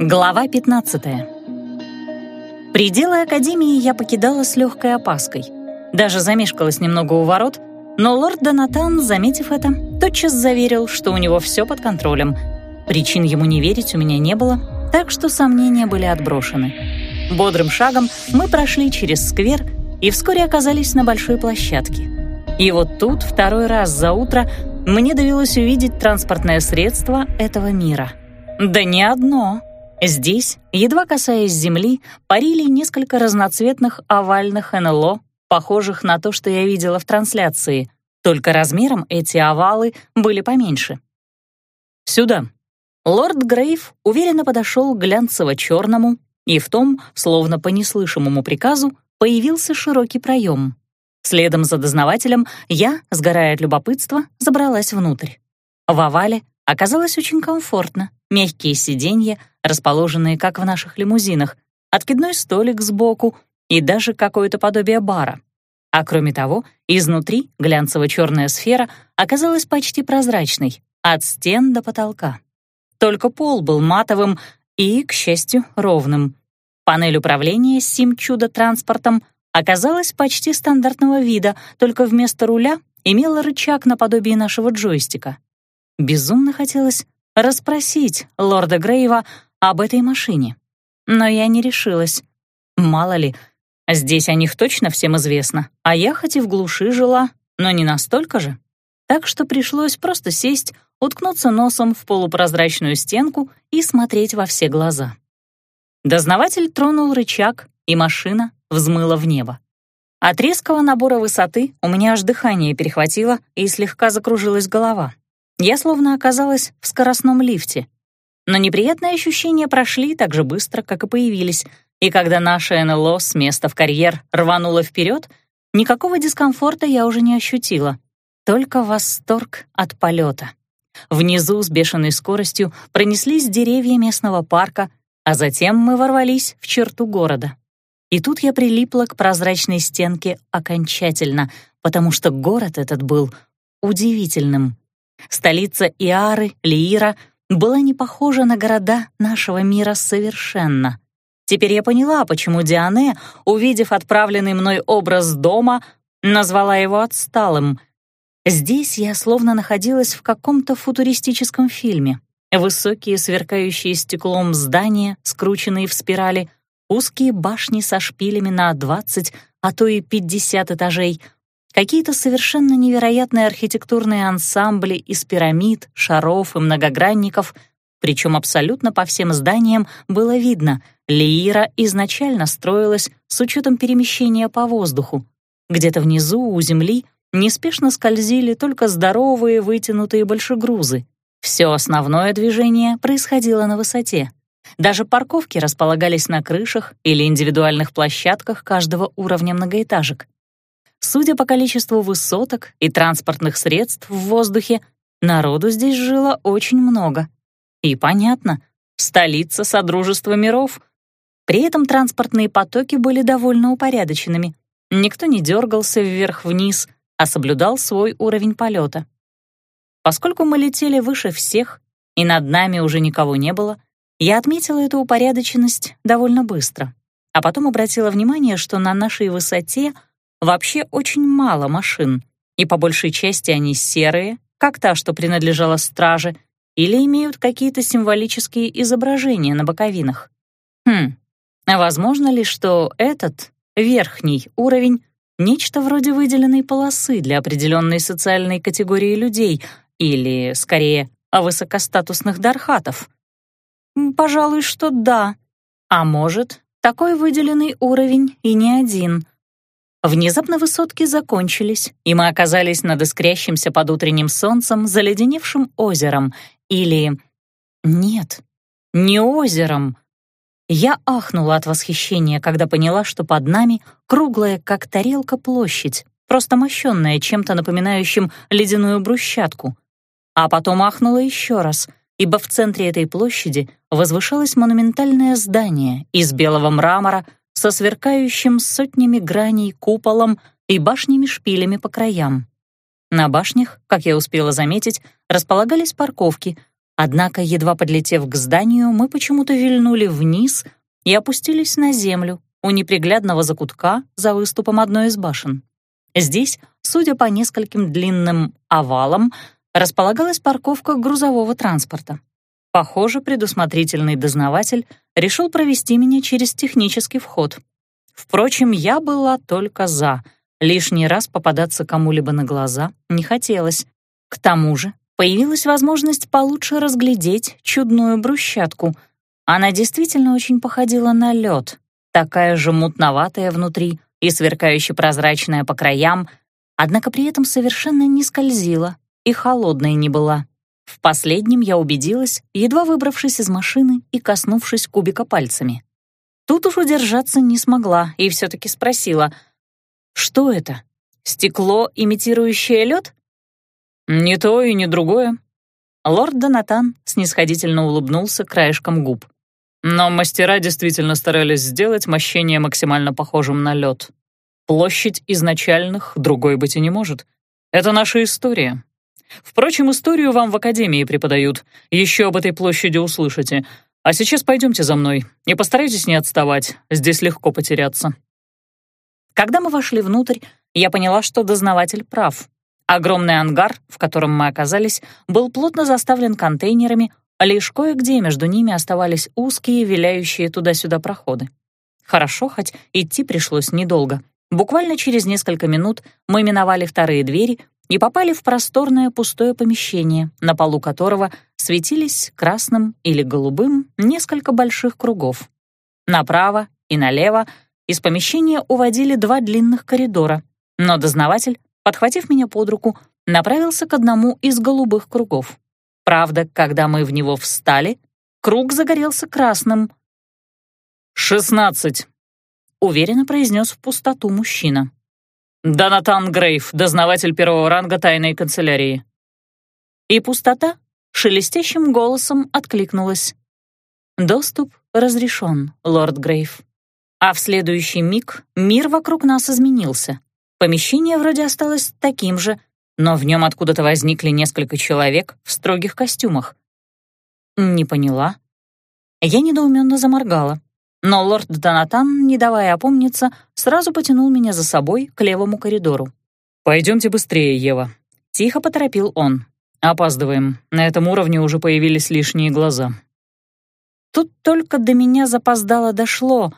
Глава 15. Пределы Академии я покидала с легкой опаской. Даже замешкалась немного у ворот, но лорд Донатан, заметив это, тотчас заверил, что у него все под контролем. Причин ему не верить у меня не было, так что сомнения были отброшены. Бодрым шагом мы прошли через сквер и вскоре оказались на большой площадке. И вот тут, второй раз за утро, мне довелось увидеть транспортное средство этого мира. Да не одно. Здесь, едва касаясь земли, парили несколько разноцветных овальных НЛО, похожих на то, что я видела в трансляции, только размером эти овалы были поменьше. «Сюда». Лорд Грейв уверенно подошел к глянцево-черному, и в том, словно по неслышимому приказу, появился широкий проем. Следом за дознавателем я, сгорая от любопытства, забралась внутрь. В овале оказалось очень комфортно. Мягкие сиденья, расположенные как в наших лимузинах, откидной столик сбоку и даже какое-то подобие бара. А кроме того, изнутри глянцево-черная сфера оказалась почти прозрачной, от стен до потолка. Только пол был матовым и, к счастью, ровным. Панель управления сим-чудо-транспортом оказалась почти стандартного вида, только вместо руля имела рычаг наподобие нашего джойстика. Безумно хотелось расспросить лорда Грейва об этой машине. Но я не решилась. Мало ли, здесь о них точно всем известно, а я хоть и в глуши жила, но не настолько же. Так что пришлось просто сесть, уткнуться носом в полупрозрачную стенку и смотреть во все глаза. Дознаватель тронул рычаг, и машина взмыла в небо. От резкого набора высоты у меня аж дыхание перехватило и слегка закружилась голова. Я словно оказалась в скоростном лифте. Но неприятные ощущения прошли так же быстро, как и появились, и когда наше НЛО с места в карьер рвануло вперед, никакого дискомфорта я уже не ощутила, только восторг от полета. Внизу с бешеной скоростью пронеслись деревья местного парка, а затем мы ворвались в черту города. И тут я прилипла к прозрачной стенке окончательно, потому что город этот был удивительным. Столица Иары, Лиира, была не похожа на города нашего мира совершенно. Теперь я поняла, почему Диане, увидев отправленный мной образ дома, назвала его отсталым. Здесь я словно находилась в каком-то футуристическом фильме. Высокие, сверкающие стеклом здания, скрученные в спирали — узкие башни со шпилями на 20, а то и 50 этажей, какие-то совершенно невероятные архитектурные ансамбли из пирамид, шаров и многогранников, причем абсолютно по всем зданиям было видно, Лиира изначально строилась с учетом перемещения по воздуху. Где-то внизу, у земли, неспешно скользили только здоровые вытянутые большегрузы. Все основное движение происходило на высоте. Даже парковки располагались на крышах или индивидуальных площадках каждого уровня многоэтажек. Судя по количеству высоток и транспортных средств в воздухе, народу здесь жило очень много. И понятно, столица Содружества миров. При этом транспортные потоки были довольно упорядоченными. Никто не дергался вверх-вниз, а соблюдал свой уровень полета. Поскольку мы летели выше всех, и над нами уже никого не было, я отметила эту упорядоченность довольно быстро, а потом обратила внимание, что на нашей высоте вообще очень мало машин, и по большей части они серые, как та, что принадлежала страже, или имеют какие-то символические изображения на боковинах. Хм, а возможно ли, что этот, верхний уровень, нечто вроде выделенной полосы для определенной социальной категории людей или, скорее, высокостатусных дархатов — Пожалуй, что да. А может, такой выделенный уровень и не один. Внезапно высотки закончились, и мы оказались над искрящимся под утренним солнцем заледеневшим озером. Или... Нет, не озером. Я ахнула от восхищения, когда поняла, что под нами круглая, как тарелка, площадь, просто мощенная чем-то напоминающим ледяную брусчатку. А потом ахнула еще раз, ибо в центре этой площади возвышалось монументальное здание из белого мрамора со сверкающим сотнями граней куполом и башнями-шпилями по краям. На башнях, как я успела заметить, располагались парковки, Однако, едва подлетев к зданию, мы почему-то вильнули вниз и опустились на землю у неприглядного закутка за выступом одной из башен. Здесь, судя по нескольким длинным овалам, располагалась парковка грузового транспорта. Похоже, предусмотрительный дознаватель решил провести меня через технический вход. Впрочем, я была только за. Лишний раз попадаться кому-либо на глаза не хотелось. К тому же появилась возможность получше разглядеть чудную брусчатку. Она действительно очень походила на лед, такая же мутноватая внутри и сверкающе прозрачная по краям, однако при этом совершенно не скользила и холодной не была. В последнем я убедилась, едва выбравшись из машины и коснувшись кубика пальцами. Тут уж удержаться не смогла и все-таки спросила, «Что это? Стекло, имитирующее лед?» «Не то и не другое». Лорд Донатан снисходительно улыбнулся краешком губ. Но мастера действительно старались сделать мощение максимально похожим на лед. Площадь изначальных другой быть и не может. Это наша история, Впрочем, историю вам в академии преподают. Еще об этой площади услышите. А сейчас пойдемте за мной и постарайтесь не отставать. Здесь легко потеряться». Когда мы вошли внутрь, я поняла, что дознаватель прав. Огромный ангар, в котором мы оказались, был плотно заставлен контейнерами, а лишь кое-где между ними оставались узкие, виляющие туда-сюда проходы. Хорошо, хоть идти пришлось недолго. Буквально через несколько минут мы миновали вторые двери, и попали в просторное пустое помещение, на полу которого светились красным или голубым несколько больших кругов. Направо и налево из помещения уводили два длинных коридора, но дознаватель, подхватив меня под руку, направился к одному из голубых кругов. Правда, когда мы в него встали, круг загорелся красным. «Шестнадцать», — уверенно произнес в пустоту мужчина. «Донатан Грейв, дознаватель первого ранга тайной канцелярии». И пустота шелестящим голосом откликнулась. «Доступ разрешен, лорд Грейв». А в следующий миг мир вокруг нас изменился. Помещение вроде осталось таким же, но в нем откуда-то возникли несколько человек в строгих костюмах. Не поняла. Я недоуменно заморгала. Но лорд Донатан, не давая опомниться, сразу потянул меня за собой к левому коридору. «Пойдемте быстрее, Ева», — тихо поторопил он. «Опаздываем. На этом уровне уже появились лишние глаза». Тут только до меня запоздало дошло,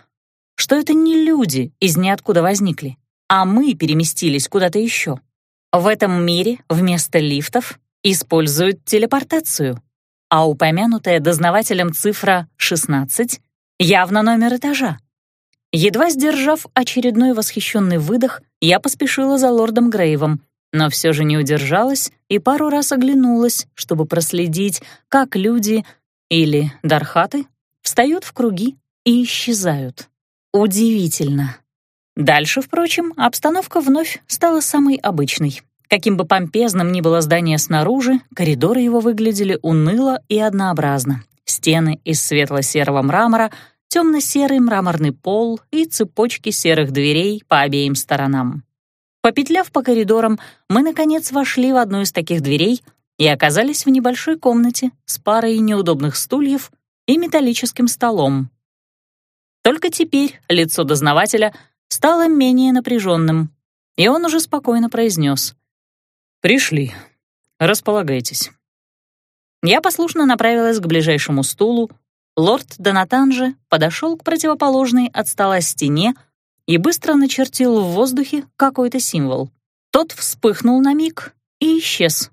что это не люди из ниоткуда возникли, а мы переместились куда-то еще. В этом мире вместо лифтов используют телепортацию, а упомянутая дознавателем цифра 16 Явно номер этажа. Едва сдержав очередной восхищенный выдох, я поспешила за лордом Грейвом, но все же не удержалась и пару раз оглянулась, чтобы проследить, как люди или дархаты встают в круги и исчезают. Удивительно. Дальше, впрочем, обстановка вновь стала самой обычной. Каким бы помпезным ни было здание снаружи, коридоры его выглядели уныло и однообразно. Стены из светло-серого мрамора, темно-серый мраморный пол и цепочки серых дверей по обеим сторонам. Попетляв по коридорам, мы, наконец, вошли в одну из таких дверей и оказались в небольшой комнате с парой неудобных стульев и металлическим столом. Только теперь лицо дознавателя стало менее напряженным, и он уже спокойно произнес. «Пришли. Располагайтесь». Я послушно направилась к ближайшему стулу, Лорд Донатан же подошел к противоположной от стола стене и быстро начертил в воздухе какой-то символ. Тот вспыхнул на миг и исчез,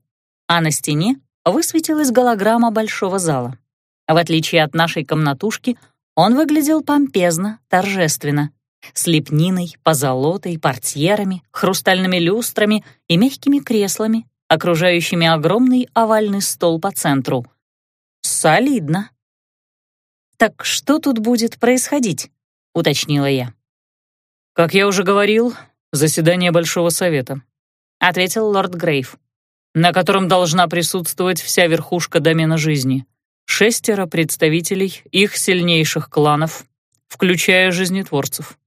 а на стене высветилась голограмма большого зала. В отличие от нашей комнатушки, он выглядел помпезно, торжественно, с лепниной, позолотой, портьерами, хрустальными люстрами и мягкими креслами, окружающими огромный овальный стол по центру. Солидно. «Так что тут будет происходить?» — уточнила я. «Как я уже говорил, заседание Большого Совета», — ответил лорд Грейв, «на котором должна присутствовать вся верхушка домена жизни, шестеро представителей их сильнейших кланов, включая жизнетворцев».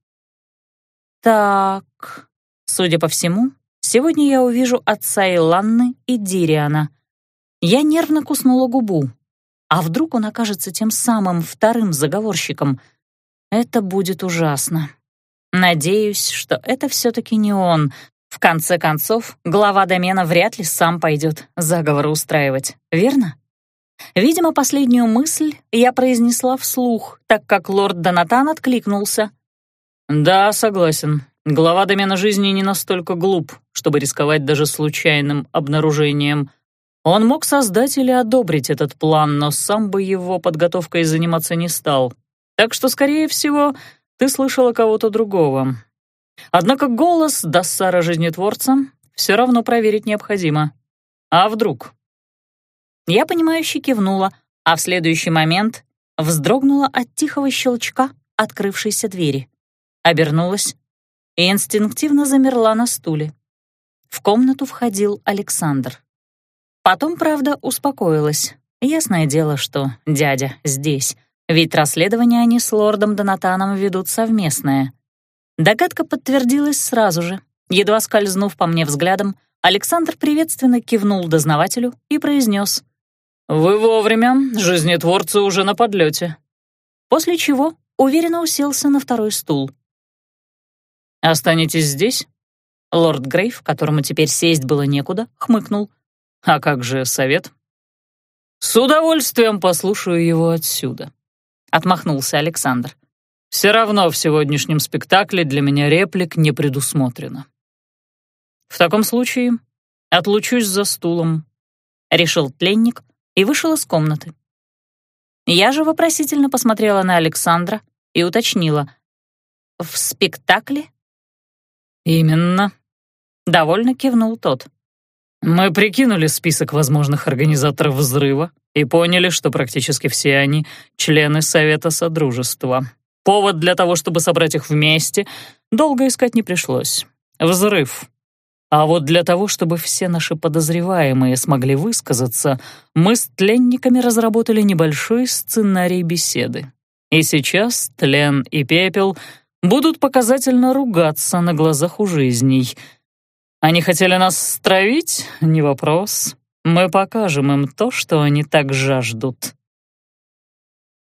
«Так, судя по всему, сегодня я увижу отца Иланны и Дириана». Я нервно куснула губу. А вдруг он окажется тем самым вторым заговорщиком? Это будет ужасно. Надеюсь, что это все-таки не он. В конце концов, глава домена вряд ли сам пойдет заговор устраивать, верно? Видимо, последнюю мысль я произнесла вслух, так как лорд Донатан откликнулся. «Да, согласен. Глава домена жизни не настолько глуп, чтобы рисковать даже случайным обнаружением. Он мог создать или одобрить этот план, но сам бы его подготовкой заниматься не стал. Так что, скорее всего, ты слышала кого-то другого. Однако голос Дассара Жизнетворца все равно проверить необходимо. А вдруг? Я понимающе кивнула, а в следующий момент вздрогнула от тихого щелчка открывшейся двери. Обернулась и инстинктивно замерла на стуле. В комнату входил Александр. Потом, правда, успокоилась. Ясное дело, что дядя здесь, ведь расследование они с лордом Донатаном ведут совместное. Догадка подтвердилась сразу же. Едва скользнув по мне взглядом, Александр приветственно кивнул дознавателю и произнес «Вы вовремя, жизнетворцы уже на подлете». После чего уверенно уселся на второй стул. «Останетесь здесь?» Лорд Грейв, которому теперь сесть было некуда, хмыкнул. «А как же совет?» «С удовольствием послушаю его отсюда», — отмахнулся Александр. «Все равно в сегодняшнем спектакле для меня реплик не предусмотрено». «В таком случае отлучусь за стулом», — решил тленник и вышел из комнаты. Я же вопросительно посмотрела на Александра и уточнила. «В спектакле?» «Именно», — довольно кивнул тот. «Мы прикинули список возможных организаторов взрыва и поняли, что практически все они — члены Совета Содружества. Повод для того, чтобы собрать их вместе, долго искать не пришлось. Взрыв. А вот для того, чтобы все наши подозреваемые смогли высказаться, мы с тленниками разработали небольшой сценарий беседы. И сейчас тлен и пепел будут показательно ругаться на глазах у жизней. Они хотели нас стравить? Не вопрос. Мы покажем им то, что они так жаждут.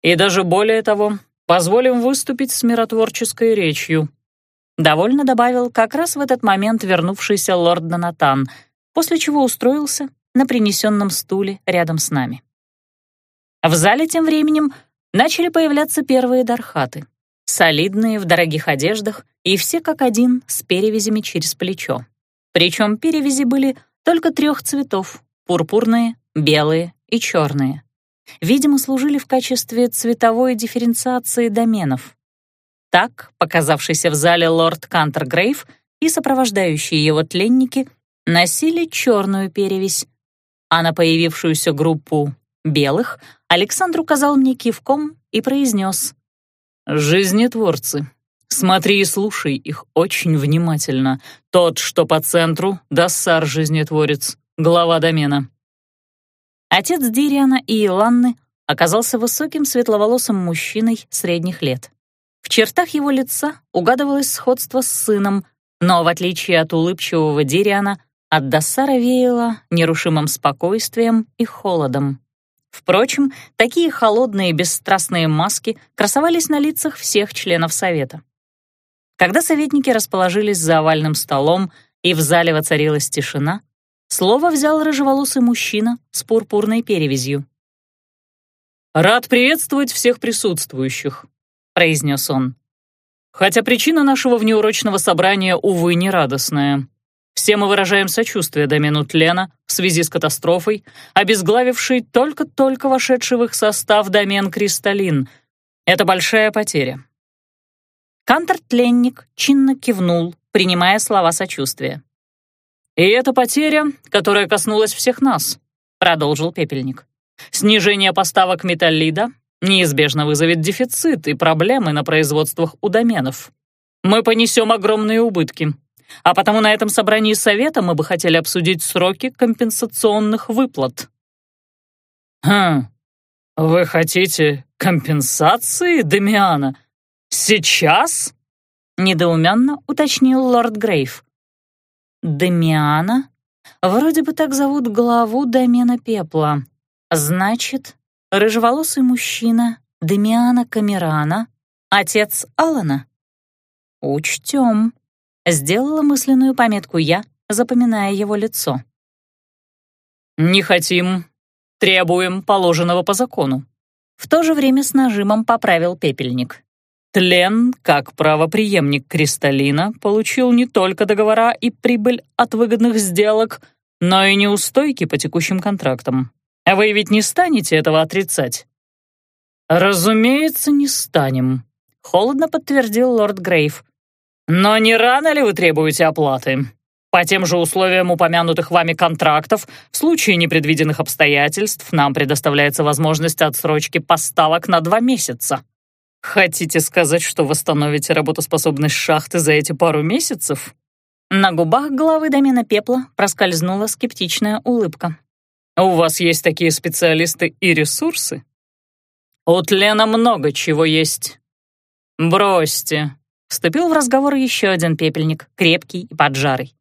И даже более того, позволим выступить с миротворческой речью. Довольно добавил как раз в этот момент вернувшийся лорд Донатан, после чего устроился на принесенном стуле рядом с нами. В зале тем временем начали появляться первые дархаты, солидные в дорогих одеждах и все как один с перевязями через плечо. Причем перевязи были только трех цветов — пурпурные, белые и черные. Видимо, служили в качестве цветовой дифференциации доменов. Так, показавшийся в зале лорд Кантергрейв и сопровождающие его тленники носили черную перевесь, а на появившуюся группу белых Александр указал мне кивком и произнес «Жизнетворцы, смотри и слушай их очень внимательно. Тот, что по центру, Дассар Жизнетворец, глава домена». Отец Дириана и Иланны оказался высоким светловолосым мужчиной средних лет. В чертах его лица угадывалось сходство с сыном, но, в отличие от улыбчивого Дириана, от Дассара веяло нерушимым спокойствием и холодом. Впрочем, такие холодные бесстрастные маски красовались на лицах всех членов Совета. Когда советники расположились за овальным столом и в зале воцарилась тишина, слово взял рыжеволосый мужчина с пурпурной перевязью. «Рад приветствовать всех присутствующих. — произнес он. «Хотя причина нашего внеурочного собрания, увы, не радостная. Все мы выражаем сочувствие домену тлена в связи с катастрофой, обезглавившей только-только вошедший в их состав домен Кристаллин. Это большая потеря». Кантор-тленник чинно кивнул, принимая слова сочувствия. «И это потеря, которая коснулась всех нас», — продолжил пепельник. «Снижение поставок металлида неизбежно вызовет дефицит и проблемы на производствах у доменов. Мы понесем огромные убытки. А потому на этом собрании совета мы бы хотели обсудить сроки компенсационных выплат. «Хм, вы хотите компенсации, Демиана? Сейчас?» — недоуменно уточнил лорд Грейв. «Демиана? Вроде бы так зовут главу домена пепла. Значит, рыжеволосый мужчина Демиана Камерана, отец Алана? Учтем. Сделала мысленную пометку я, запоминая его лицо. «Не хотим, требуем положенного по закону», в то же время с нажимом поправил пепельник. Тлен, как правоприемник Кристаллина, получил не только договора и прибыль от выгодных сделок, но и неустойки по текущим контрактам. А вы ведь не станете этого отрицать? Разумеется, не станем, холодно подтвердил лорд Грейв. Но не рано ли вы требуете оплаты? По тем же условиям упомянутых вами контрактов, в случае непредвиденных обстоятельств нам предоставляется возможность отсрочки поставок на два месяца. Хотите сказать, что восстановите работоспособность шахты за эти пару месяцев? На губах главы домена пепла проскользнула скептичная улыбка. У вас есть такие специалисты и ресурсы? У Тлена много чего есть. Бросьте. Вступил в разговор еще один пепельник, крепкий и поджарый.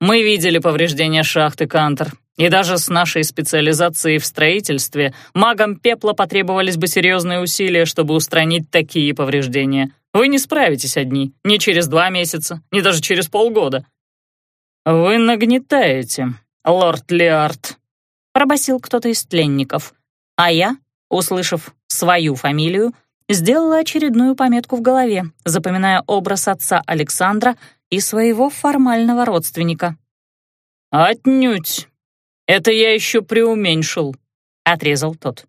Мы видели повреждения шахты Кантер, и даже с нашей специализацией в строительстве магам пепла потребовались бы серьезные усилия, чтобы устранить такие повреждения. Вы не справитесь одни, ни через два месяца, ни даже через полгода. Вы нагнетаете, лорд Леард, пробасил кто-то из тленников, а я, услышав свою фамилию, сделала очередную пометку в голове, запоминая образ отца Александра — и своего формального родственника. «Отнюдь. Это я еще преуменьшил», — отрезал тот.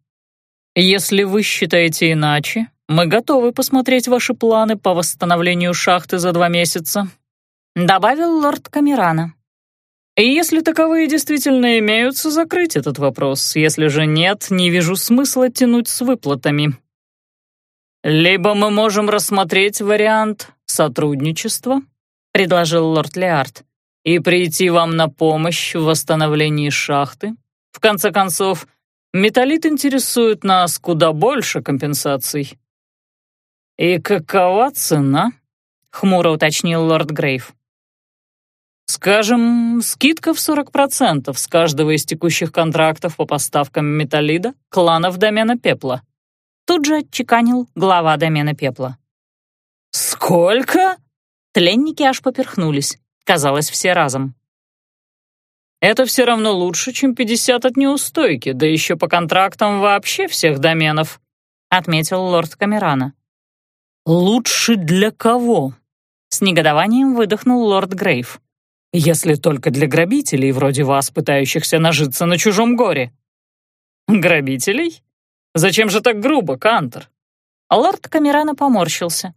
«Если вы считаете иначе, мы готовы посмотреть ваши планы по восстановлению шахты за два месяца», — добавил лорд Камерана. «И если таковые действительно имеются, закрыть этот вопрос. Если же нет, не вижу смысла тянуть с выплатами. Либо мы можем рассмотреть вариант сотрудничества, предложил лорд Леард, «и прийти вам на помощь в восстановлении шахты. В конце концов, металлит интересует нас куда больше компенсаций». «И какова цена?» — хмуро уточнил лорд Грейв. «Скажем, скидка в 40% с каждого из текущих контрактов по поставкам металлида кланов домена пепла». Тут же отчеканил глава домена пепла. «Сколько?» Тленники аж поперхнулись, казалось, все разом. «Это все равно лучше, чем 50 от неустойки, да еще по контрактам вообще всех доменов», отметил лорд Камерана. «Лучше для кого?» С негодованием выдохнул лорд Грейв. «Если только для грабителей, вроде вас, пытающихся нажиться на чужом горе». «Грабителей? Зачем же так грубо, Кантор?» Лорд Камерана поморщился.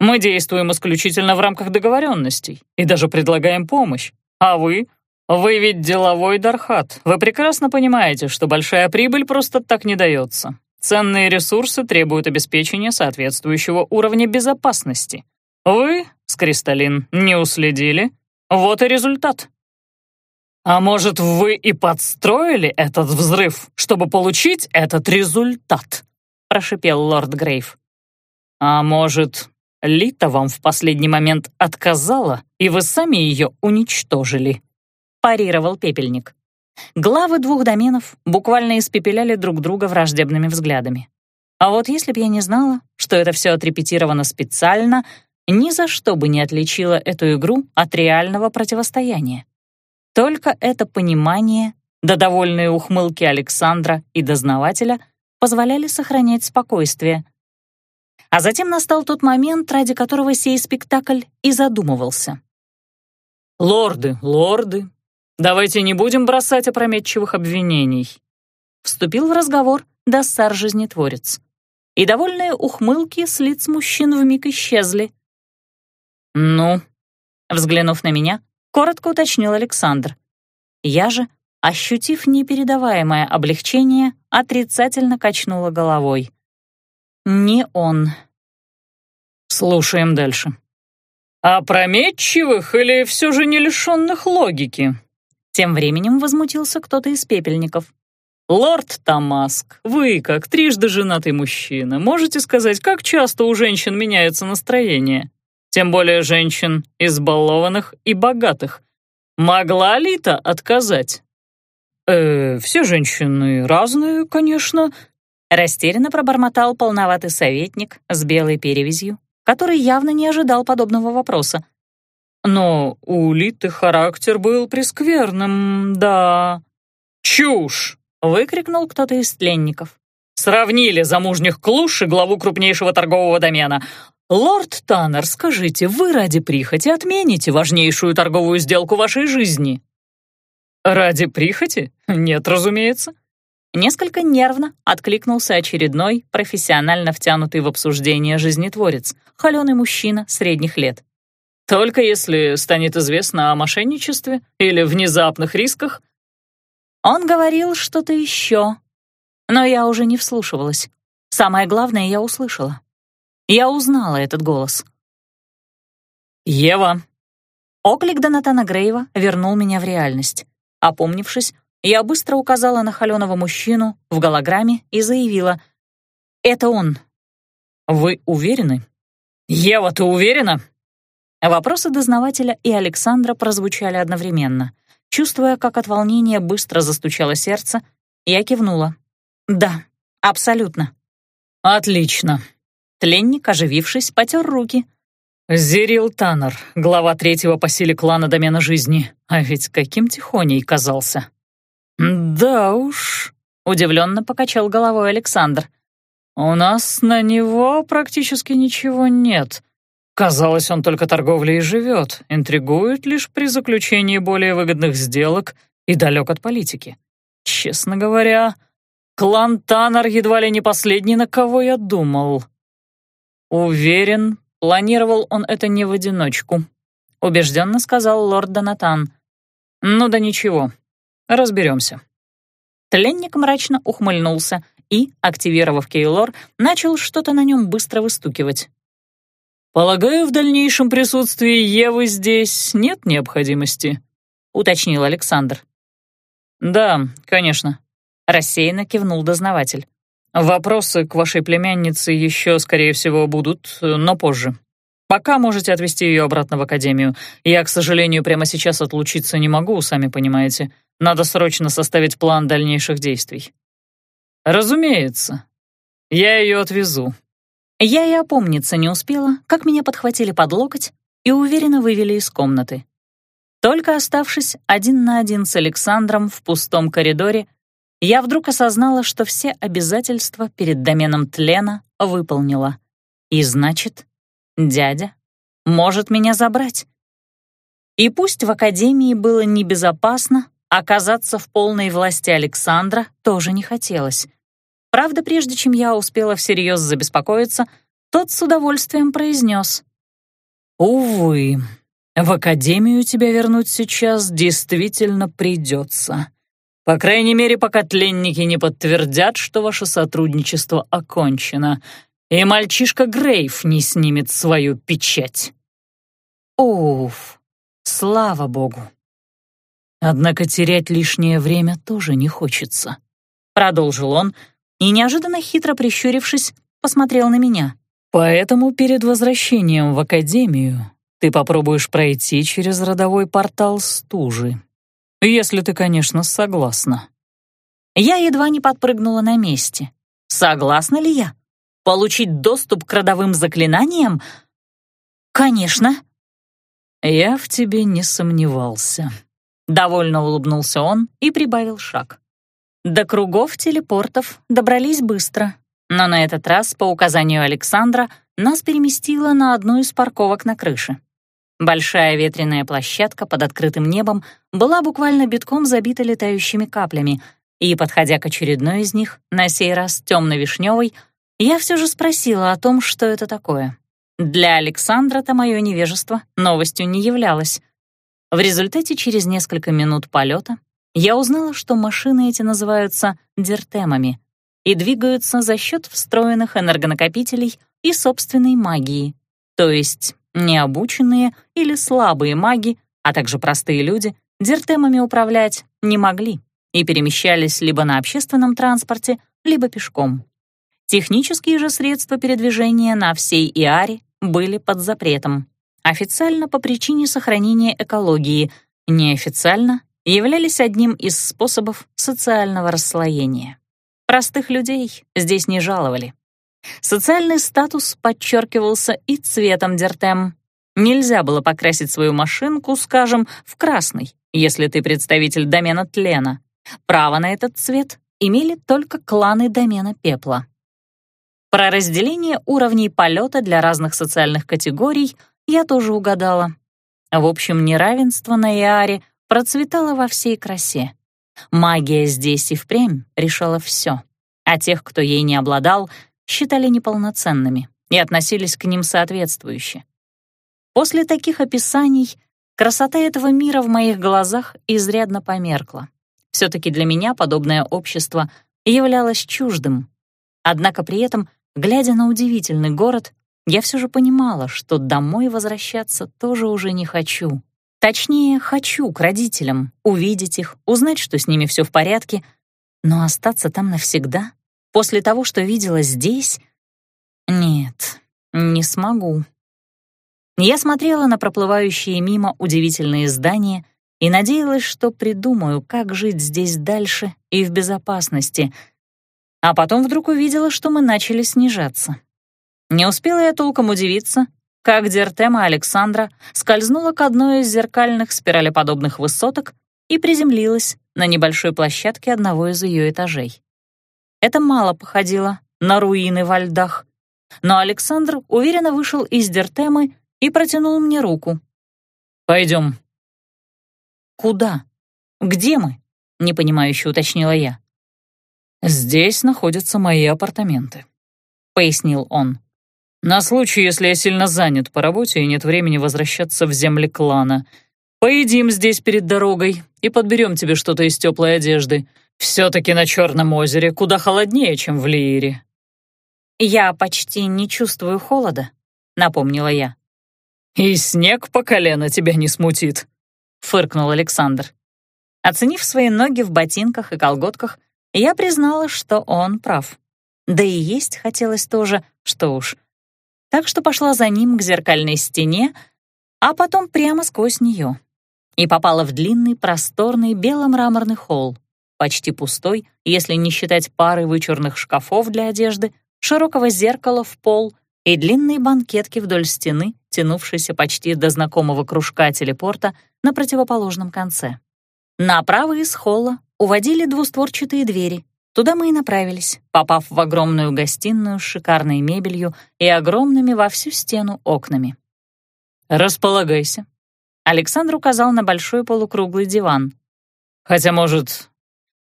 Мы действуем исключительно в рамках договоренностей и даже предлагаем помощь. А вы? Вы ведь деловой Дархат. Вы прекрасно понимаете, что большая прибыль просто так не дается. Ценные ресурсы требуют обеспечения соответствующего уровня безопасности. Вы, Скристаллин, не уследили. Вот и результат. А может, вы и подстроили этот взрыв, чтобы получить этот результат? Прошипел лорд Грейв. А может, Лита вам в последний момент отказала, и вы сами ее уничтожили», — парировал пепельник. Главы двух доменов буквально испепеляли друг друга враждебными взглядами. А вот если б я не знала, что это все отрепетировано специально, ни за что бы не отличила эту игру от реального противостояния. Только это понимание, да довольные ухмылки Александра и дознавателя позволяли сохранять спокойствие, а затем настал тот момент, ради которого сей спектакль и задумывался. «Лорды, лорды, давайте не будем бросать опрометчивых обвинений», вступил в разговор Доссар Жизнетворец. И довольные ухмылки с лиц мужчин вмиг исчезли. «Ну?» Взглянув на меня, коротко уточнил Александр. Я же, ощутив непередаваемое облегчение, отрицательно качнула головой. Не он. Слушаем дальше. Опрометчивых или все же не лишенных логики? Тем временем возмутился кто-то из пепельников. «Лорд Тамаск, вы, как трижды женатый мужчина, можете сказать, как часто у женщин меняется настроение? Тем более женщин избалованных и богатых. Могла Лита отказать?» «Э, все женщины разные, конечно», Растерянно пробормотал полноватый советник с белой перевязью, который явно не ожидал подобного вопроса. «Но у Литы характер был прескверным, да...» «Чушь!» — выкрикнул кто-то из тленников. «Сравнили замужних клуш и главу крупнейшего торгового домена. Лорд Таннер, скажите, вы ради прихоти отмените важнейшую торговую сделку вашей жизни?» «Ради прихоти? Нет, разумеется». Несколько нервно откликнулся очередной, профессионально втянутый в обсуждение жизнетворец, холеный мужчина средних лет. «Только если станет известно о мошенничестве или внезапных рисках?» Он говорил что-то еще, но я уже не вслушивалась. Самое главное я услышала. Я узнала этот голос. «Ева!» Оклик Донатана Грейва вернул меня в реальность. Опомнившись, я быстро указала на холеного мужчину в голограмме и заявила «Это он». «Вы уверены?» «Ева, ты уверена?» Вопросы дознавателя и Александра прозвучали одновременно. Чувствуя, как от волнения быстро застучало сердце, я кивнула. «Да, абсолютно». «Отлично». Тленник, оживившись, потер руки. «Зирил Таннер, глава третьего по силе клана Домена Жизни. А ведь каким тихоней казался». «Да уж», — удивленно покачал головой Александр. «У нас на него практически ничего нет. Казалось, он только торговлей и живет, интригует лишь при заключении более выгодных сделок и далек от политики. Честно говоря, клан Таннер едва ли не последний, на кого я думал». «Уверен, планировал он это не в одиночку», — убежденно сказал лорд Донатан. «Ну да ничего, разберемся». Тленник мрачно ухмыльнулся и, активировав Кейлор, начал что-то на нем быстро выстукивать. «Полагаю, в дальнейшем присутствии Евы здесь нет необходимости», — уточнил Александр. «Да, конечно», — рассеянно кивнул дознаватель. Вопросы к вашей племяннице еще, скорее всего, будут, но позже. Пока можете отвезти ее обратно в академию. Я, к сожалению, прямо сейчас отлучиться не могу, сами понимаете. Надо срочно составить план дальнейших действий. Разумеется. Я ее отвезу. Я и опомниться не успела, как меня подхватили под локоть и уверенно вывели из комнаты. Только оставшись один на один с Александром в пустом коридоре, я вдруг осознала, что все обязательства перед доменом тлена выполнила. И значит, дядя может меня забрать. И пусть в академии было небезопасно, оказаться в полной власти Александра тоже не хотелось. Правда, прежде чем я успела всерьез забеспокоиться, тот с удовольствием произнес. «Увы, в академию тебя вернуть сейчас действительно придется. По крайней мере, пока тленники не подтвердят, что ваше сотрудничество окончено, и мальчишка Грейв не снимет свою печать. Уф, слава богу. Однако терять лишнее время тоже не хочется. Продолжил он и, неожиданно хитро прищурившись, посмотрел на меня. Поэтому перед возвращением в академию ты попробуешь пройти через родовой портал стужи. Если ты, конечно, согласна. Я едва не подпрыгнула на месте. Согласна ли я? Получить доступ к родовым заклинаниям? Конечно. Я в тебе не сомневался. Довольно улыбнулся он и прибавил шаг. До кругов телепортов добрались быстро, но на этот раз, по указанию Александра, нас переместило на одну из парковок на крыше. Большая ветреная площадка под открытым небом была буквально битком забита летающими каплями, и, подходя к очередной из них, на сей раз темно-вишневой, я все же спросила о том, что это такое. Для Александра-то мое невежество новостью не являлось. В результате через несколько минут полета я узнала, что машины эти называются дертемами и двигаются за счет встроенных энергонакопителей и собственной магии, то есть Необученные или слабые маги, а также простые люди, дертемами управлять не могли и перемещались либо на общественном транспорте, либо пешком. Технические же средства передвижения на всей Иаре были под запретом. Официально по причине сохранения экологии, неофициально являлись одним из способов социального расслоения. простых людей здесь не жаловали. Социальный статус подчеркивался и цветом дертем. Нельзя было покрасить свою машинку, скажем, в красный, если ты представитель домена тлена. Право на этот цвет имели только кланы домена пепла. Про разделение уровней полета для разных социальных категорий я тоже угадала. В общем, неравенство на Иаре процветало во всей красе. Магия здесь и впрямь решала все, а тех, кто ей не обладал, считали неполноценными и относились к ним соответствующе. После таких описаний красота этого мира в моих глазах изрядно померкла. Все-таки для меня подобное общество являлось чуждым. Однако при этом, глядя на удивительный город, я все же понимала, что домой возвращаться тоже уже не хочу. Точнее, хочу к родителям, увидеть их, узнать, что с ними все в порядке, но остаться там навсегда, после того, что видела здесь, нет, не смогу. Я смотрела на проплывающие мимо удивительные здания и надеялась, что придумаю, как жить здесь дальше и в безопасности. А потом вдруг увидела, что мы начали снижаться. Не успела я толком удивиться, как Дертема Александра скользнула к одной из зеркальных спиралеподобных высоток и приземлилась на небольшой площадке одного из ее этажей. Это мало походило на руины во льдах, но Александр уверенно вышел из Дертемы и протянул мне руку. «Пойдем», «Куда? Где мы?» — непонимающе уточнила я. «Здесь находятся мои апартаменты», — пояснил он. «На случай, если я сильно занят по работе и нет времени возвращаться в земли клана. Поедим здесь перед дорогой и подберем тебе что-то из теплой одежды. Все-таки на Черном озере куда холоднее, чем в Лиире». «Я почти не чувствую холода», — напомнила я. «И снег по колено тебя не смутит», фыркнул Александр. Оценив свои ноги в ботинках и колготках, я признала, что он прав. Да и есть хотелось тоже, что уж. Так что пошла за ним к зеркальной стене, а потом прямо сквозь нее. И попала в длинный, просторный бело-мраморный холл, почти пустой, если не считать пары вычурных шкафов для одежды, широкого зеркала в пол и длинные банкетки вдоль стены, тянувшейся почти до знакомого кружка телепорта на противоположном конце. Направо из холла уводили двустворчатые двери. Туда мы и направились, попав в огромную гостиную с шикарной мебелью и огромными во всю стену окнами. «Располагайся», — Александр указал на большой полукруглый диван. «Хотя, может,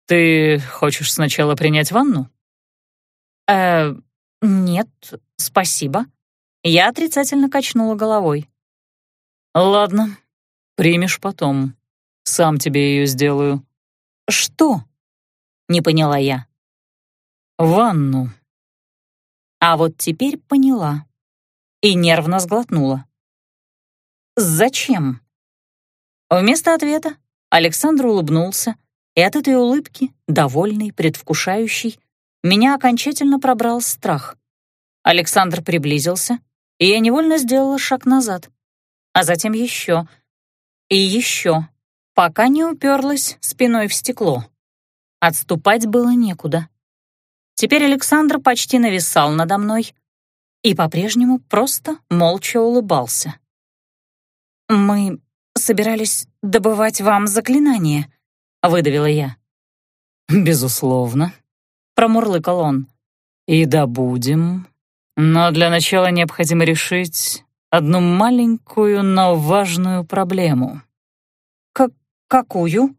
ты хочешь сначала принять ванну?» «Э, нет, спасибо». Я отрицательно качнула головой. «Ладно, Примешь потом. Сам тебе ее сделаю». «Что?» — не поняла я. «Ванну». А вот теперь поняла и нервно сглотнула. «Зачем?» Вместо ответа Александр улыбнулся, и от этой улыбки, довольный, предвкушающий, меня окончательно пробрал страх. Александр приблизился, и я невольно сделала шаг назад, а затем еще — и еще, пока не уперлась спиной в стекло. Отступать было некуда. Теперь Александр почти нависал надо мной и по-прежнему просто молча улыбался. «Мы собирались добывать вам заклинание», — выдавила я. «Безусловно», — промурлыкал он. «И добудем. Но для начала необходимо решить, одну маленькую, но важную проблему. К какую?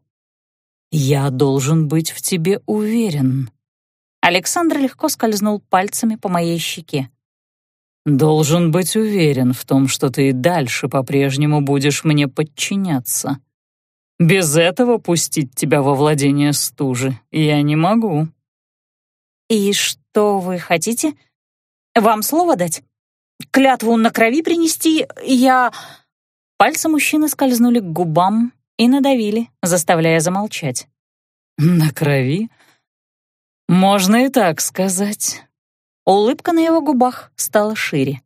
Я должен быть в тебе уверен. Александр легко скользнул пальцами по моей щеке. Должен быть уверен в том, что ты и дальше по-прежнему будешь мне подчиняться. Без этого пустить тебя во владение стужи я не могу. И что вы хотите? Вам слово дать? клятву на крови принести, я...» Пальцы мужчины скользнули к губам и надавили, заставляя замолчать. «На крови? Можно и так сказать». Улыбка на его губах стала шире.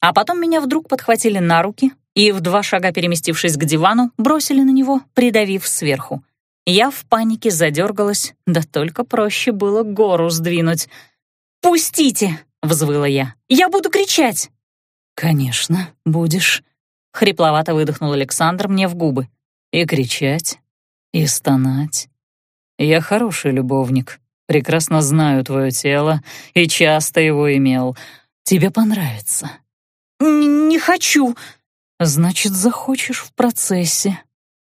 А потом меня вдруг подхватили на руки и, в два шага переместившись к дивану, бросили на него, придавив сверху. Я в панике задергалась, да только проще было гору сдвинуть. «Пустите!» — взвыла я. «Я буду кричать!» «Конечно, будешь», — хрипловато выдохнул Александр мне в губы. «И кричать, и стонать. Я хороший любовник, прекрасно знаю твое тело и часто его имел. Тебе понравится». «Не хочу». «Значит, захочешь в процессе»,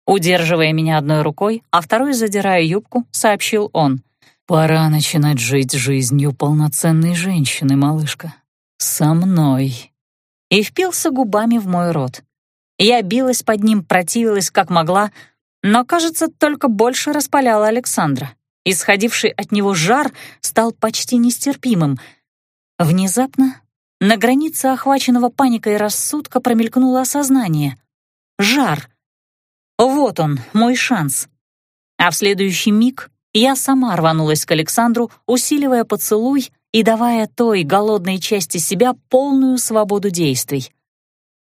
Удерживая меня одной рукой, а второй задирая юбку, сообщил он. «Пора начинать жить жизнью полноценной женщины, малышка. Со мной». И впился губами в мой рот. Я билась под ним, противилась как могла, но, кажется, только больше распаляла Александра. Исходивший от него жар стал почти нестерпимым. Внезапно на границе охваченного паникой рассудка промелькнуло осознание. Жар, вот он, мой шанс. А в следующий миг я сама рванулась к Александру, усиливая поцелуй и давая той голодной части себя полную свободу действий.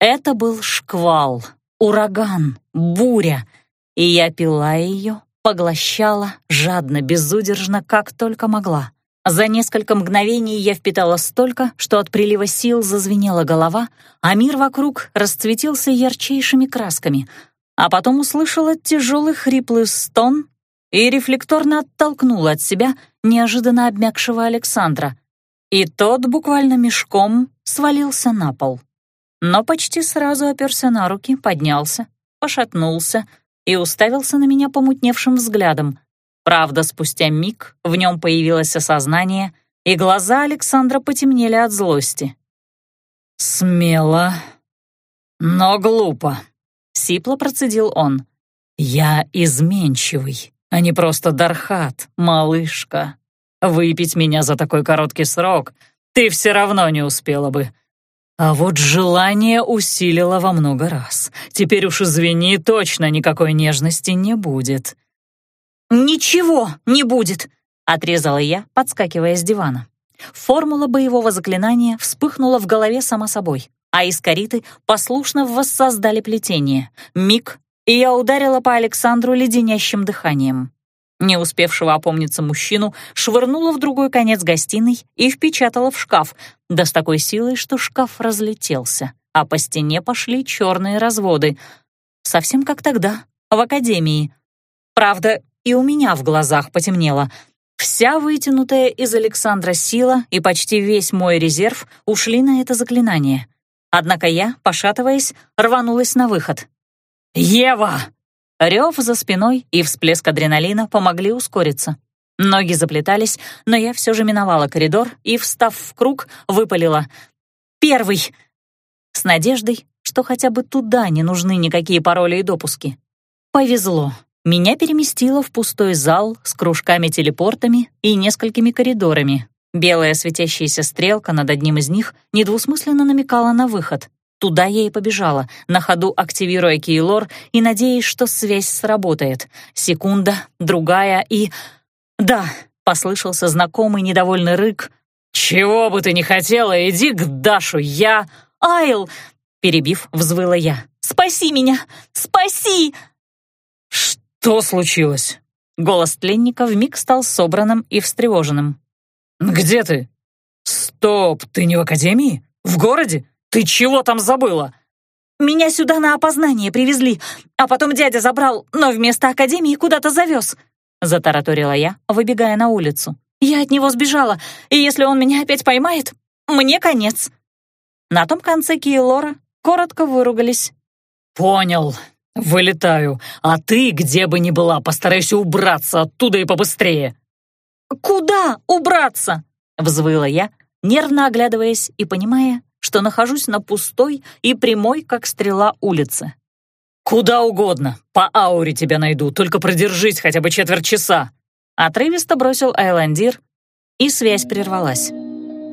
Это был шквал, ураган, буря, и я пила ее, поглощала, жадно, безудержно, как только могла. За несколько мгновений я впитала столько, что от прилива сил зазвенела голова, а мир вокруг расцветился ярчайшими красками — а потом услышала тяжелый хриплый стон и рефлекторно оттолкнула от себя неожиданно обмякшего Александра. И тот буквально мешком свалился на пол. Но почти сразу оперся на руки, поднялся, пошатнулся и уставился на меня помутневшим взглядом. Правда, спустя миг в нем появилось осознание, и глаза Александра потемнели от злости. «Смело, но глупо», Сипло процедил он. «Я изменчивый, а не просто Дархат, малышка. Выпить меня за такой короткий срок ты все равно не успела бы. А вот желание усилило во много раз. Теперь уж извини, точно никакой нежности не будет». «Ничего не будет», — отрезала я, подскакивая с дивана. Формула боевого заклинания вспыхнула в голове сама собой а искориты послушно воссоздали плетение. Миг, и я ударила по Александру леденящим дыханием. Не успевшего опомниться мужчину швырнула в другой конец гостиной и впечатала в шкаф, да с такой силой, что шкаф разлетелся, а по стене пошли черные разводы. Совсем как тогда, в академии. Правда, и у меня в глазах потемнело. Вся вытянутая из Александра сила и почти весь мой резерв ушли на это заклинание — Однако я, пошатываясь, рванулась на выход. «Ева!» Рев за спиной и всплеск адреналина помогли ускориться. Ноги заплетались, но я все же миновала коридор и, встав в круг, выпалила. «Первый!» С надеждой, что хотя бы туда не нужны никакие пароли и допуски. Повезло. Меня переместило в пустой зал с кружками-телепортами и несколькими коридорами, Белая светящаяся стрелка над одним из них недвусмысленно намекала на выход. Туда я и побежала, на ходу активируя Кейлор и надеясь, что связь сработает. Секунда, другая и... Да, послышался знакомый недовольный рык. «Чего бы ты ни хотела, иди к Дашу, я...» «Айл!» — перебив, взвыла я. «Спаси меня! Спаси!» «Что случилось?» Голос тленника вмиг стал собранным и встревоженным. «Где ты?» «Стоп, ты не в академии? В городе? Ты чего там забыла?» «Меня сюда на опознание привезли, а потом дядя забрал, но вместо академии куда-то завез», — затараторила я, выбегая на улицу. «Я от него сбежала, и если он меня опять поймает, мне конец». На том конце Киелора коротко выругались. «Понял, вылетаю. А ты, где бы ни была, постарайся убраться оттуда и побыстрее». «Куда убраться?» — взвыла я, нервно оглядываясь и понимая, что нахожусь на пустой и прямой, как стрела, улице. «Куда угодно. По ауре тебя найду, только продержись хотя бы четверть часа». Отрывисто бросил Айландир, и связь прервалась.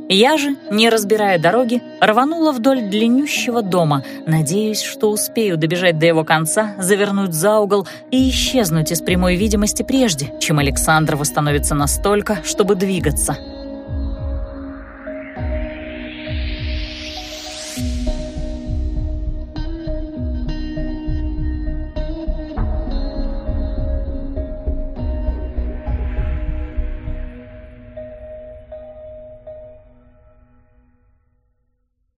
Я же, не разбирая дороги, рванула вдоль длиннющего дома, надеясь, что успею добежать до его конца, завернуть за угол и исчезнуть из прямой видимости прежде, чем Александр восстановится настолько, чтобы двигаться.